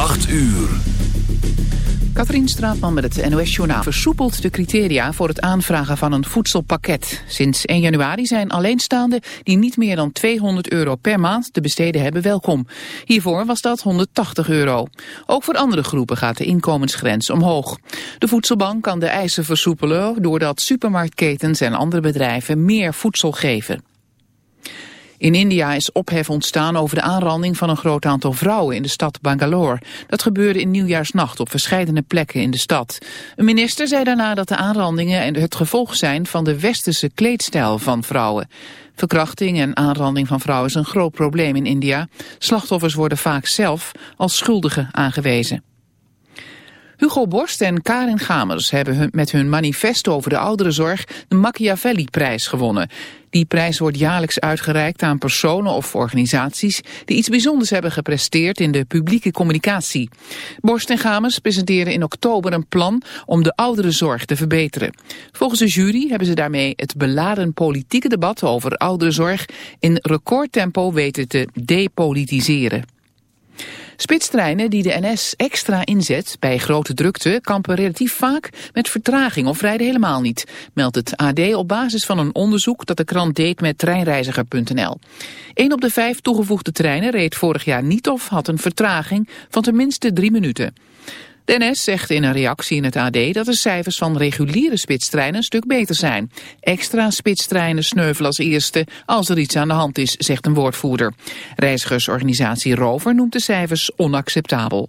8 uur. Katrien Straatman met het NOS-journaal versoepelt de criteria voor het aanvragen van een voedselpakket. Sinds 1 januari zijn alleenstaanden die niet meer dan 200 euro per maand te besteden hebben welkom. Hiervoor was dat 180 euro. Ook voor andere groepen gaat de inkomensgrens omhoog. De voedselbank kan de eisen versoepelen doordat supermarktketens en andere bedrijven meer voedsel geven. In India is ophef ontstaan over de aanranding van een groot aantal vrouwen in de stad Bangalore. Dat gebeurde in nieuwjaarsnacht op verschillende plekken in de stad. Een minister zei daarna dat de aanrandingen het gevolg zijn van de westerse kleedstijl van vrouwen. Verkrachting en aanranding van vrouwen is een groot probleem in India. Slachtoffers worden vaak zelf als schuldigen aangewezen. Hugo Borst en Karin Gamers hebben met hun manifest over de ouderenzorg de Machiavelli-prijs gewonnen. Die prijs wordt jaarlijks uitgereikt aan personen of organisaties die iets bijzonders hebben gepresteerd in de publieke communicatie. Borst en Gamers presenteerden in oktober een plan om de ouderenzorg te verbeteren. Volgens de jury hebben ze daarmee het beladen politieke debat over ouderenzorg in recordtempo weten te depolitiseren. Spitstreinen die de NS extra inzet bij grote drukte kampen relatief vaak met vertraging of rijden helemaal niet, meldt het AD op basis van een onderzoek dat de krant deed met treinreiziger.nl. Een op de vijf toegevoegde treinen reed vorig jaar niet of had een vertraging van tenminste drie minuten. De NS zegt in een reactie in het AD dat de cijfers van reguliere spitstreinen een stuk beter zijn. Extra spitstreinen sneuvelen als eerste als er iets aan de hand is, zegt een woordvoerder. Reizigersorganisatie Rover noemt de cijfers onacceptabel.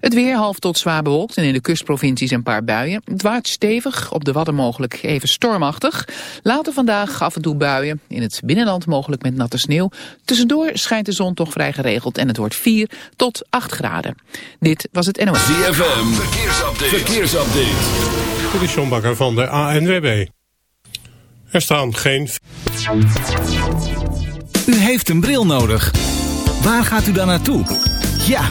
Het weer half tot zwaar bewolkt en in de kustprovincies een paar buien. Het waait stevig, op de Wadden mogelijk even stormachtig. Later vandaag af en toe buien, in het binnenland mogelijk met natte sneeuw. Tussendoor schijnt de zon toch vrij geregeld en het wordt 4 tot 8 graden. Dit was het NOS. ZFM, verkeersupdate. verkeersupdate. Dit is John Bakker van de ANWB. Er staan geen... U heeft een bril nodig. Waar gaat u dan naartoe? Ja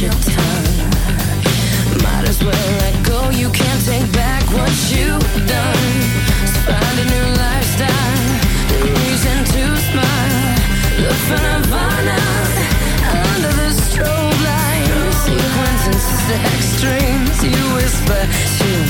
Might as well let go. You can't take back what you've done. So find a new lifestyle, reason to smile. Under the strobe light. Extremes. You whisper to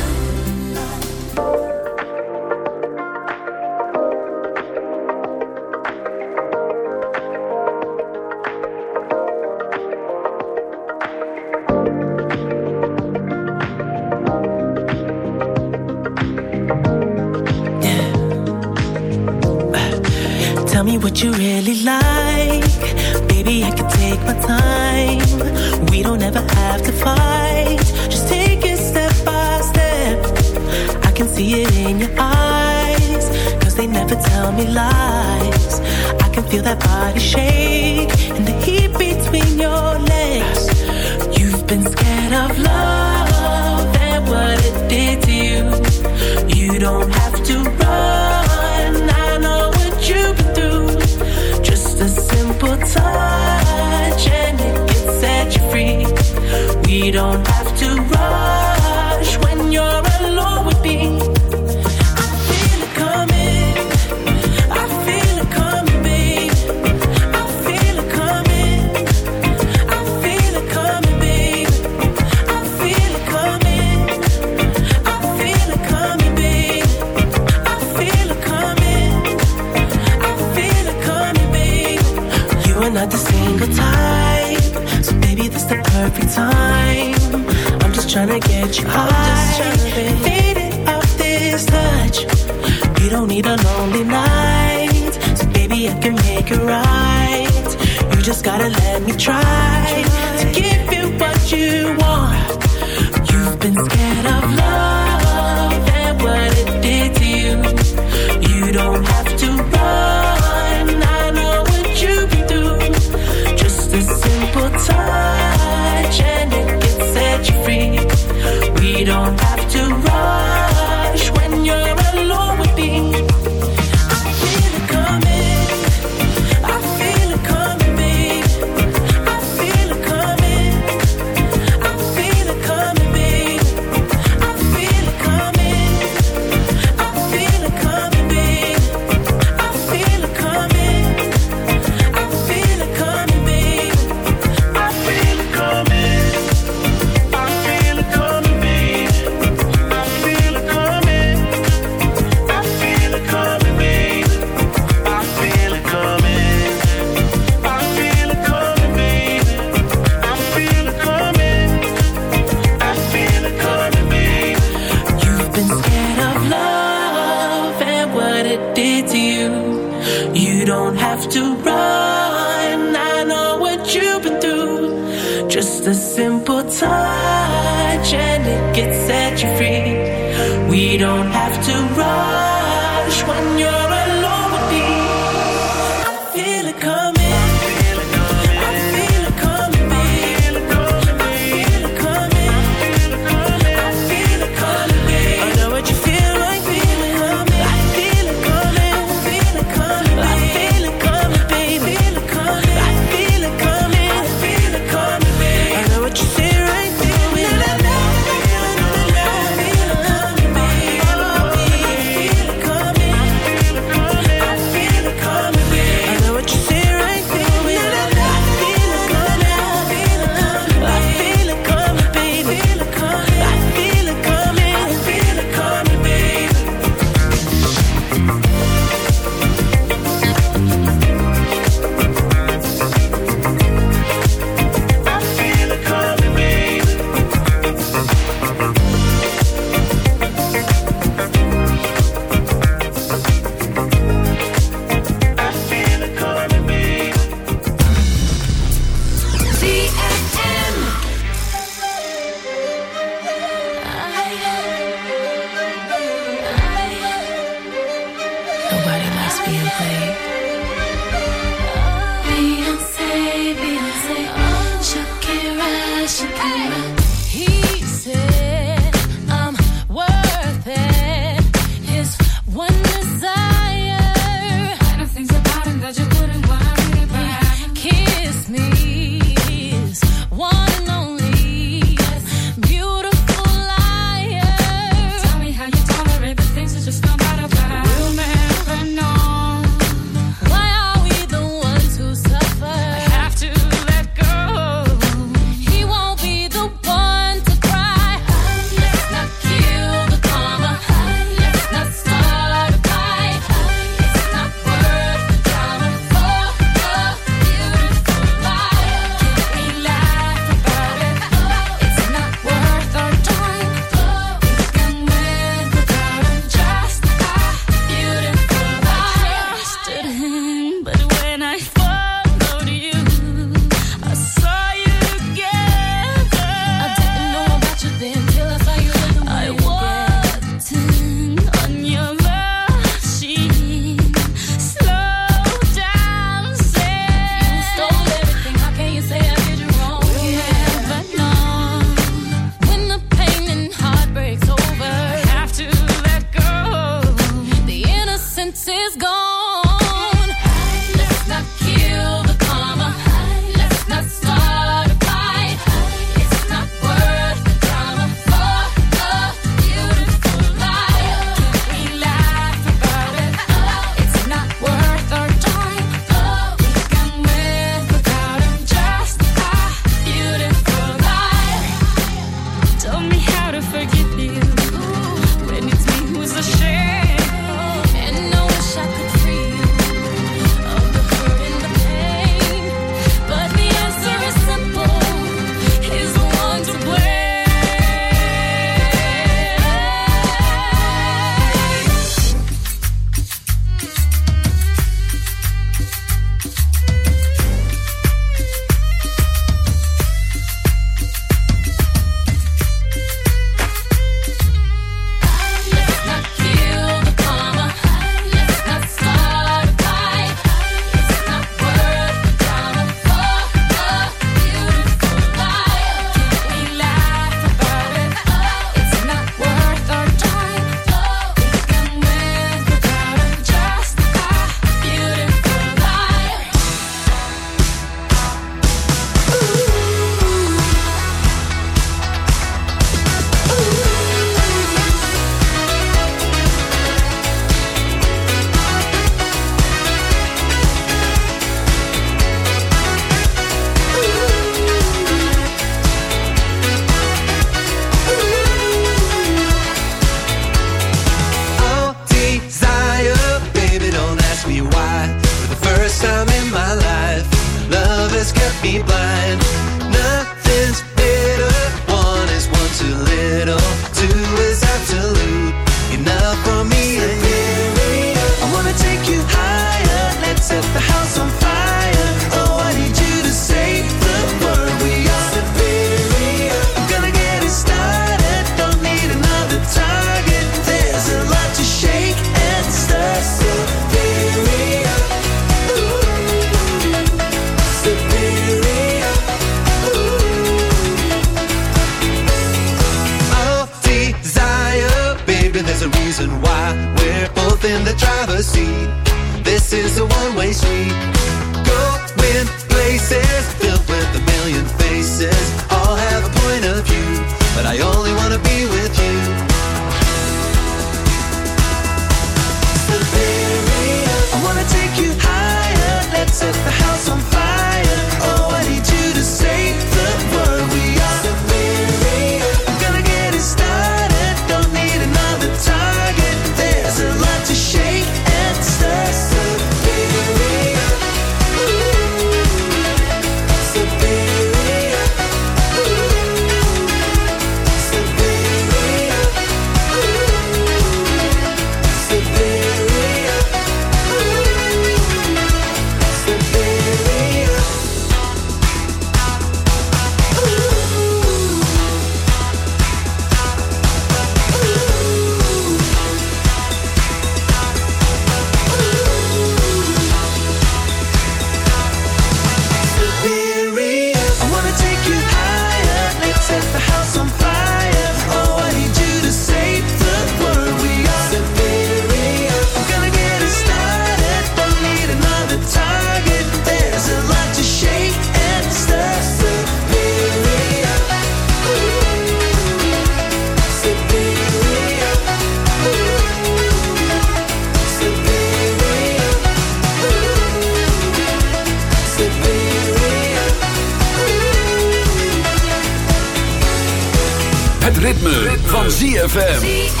ZFM.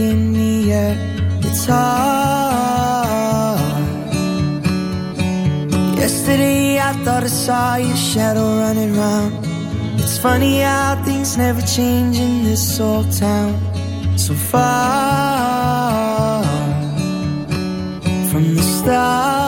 In the air. It's hard. Yesterday I thought I saw your shadow running round. It's funny how things never change in this old town. So far from the stars.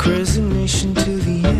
crescent nation to the end.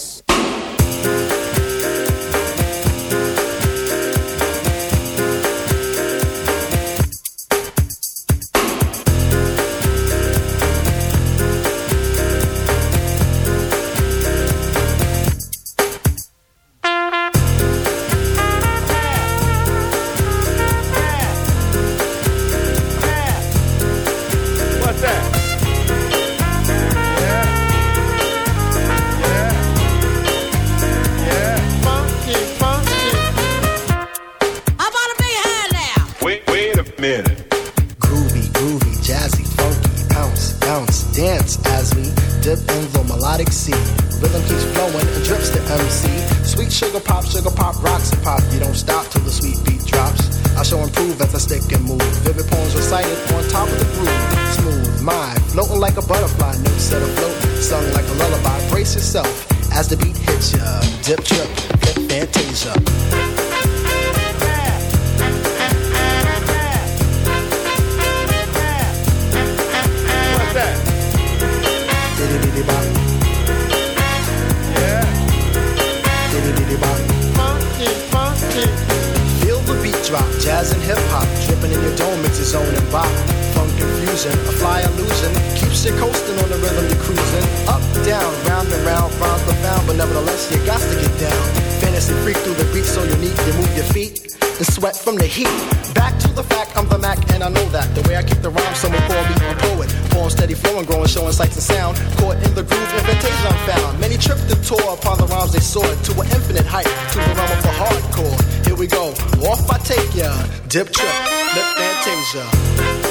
Melodic sea. Rhythm keeps flowing and drips to MC. Sweet sugar pop, sugar pop, rocks and pop. You don't stop till the sweet beat drops. I shall improve as I stick and move. Vivid poems recited on top of the groove. Smooth mind, floating like a butterfly. Notes set afloat, sung like a lullaby. Brace yourself as the beat hits ya. Dip, trip, flip, fantasia. Feel the beat drop, jazz and hip hop, dripping in your dome, it's a zone and bop. Funk confusion, a fly illusion, keeps you coasting on the rhythm you're cruising. Up, down, round and round, rhymes profound, but nevertheless you got to get down. Fantasy freak through the beat, so unique, you move your feet and sweat from the heat. Back to the fact, I'm the Mac, and I know that. The way I keep the rhyme, someone call me a poet. Poem steady flowing, growing, showing sights and sound. Caught in the groove, invitation I'm found. Many tripped the tour upon the rhymes they soared to an infinite height, to the realm of the hardcore. Here we go, off I take ya. Dip trip, lip fantasia.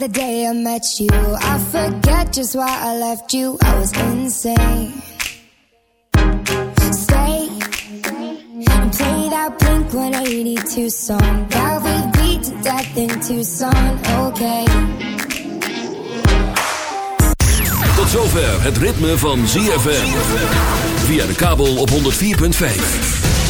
the day I met you. I forget just why I left you. I was insane. Stay and play that Blink 182 song. That we beat to death in Tucson. Okay. Tot zover het ritme van ZFM. Via de kabel op 104.5.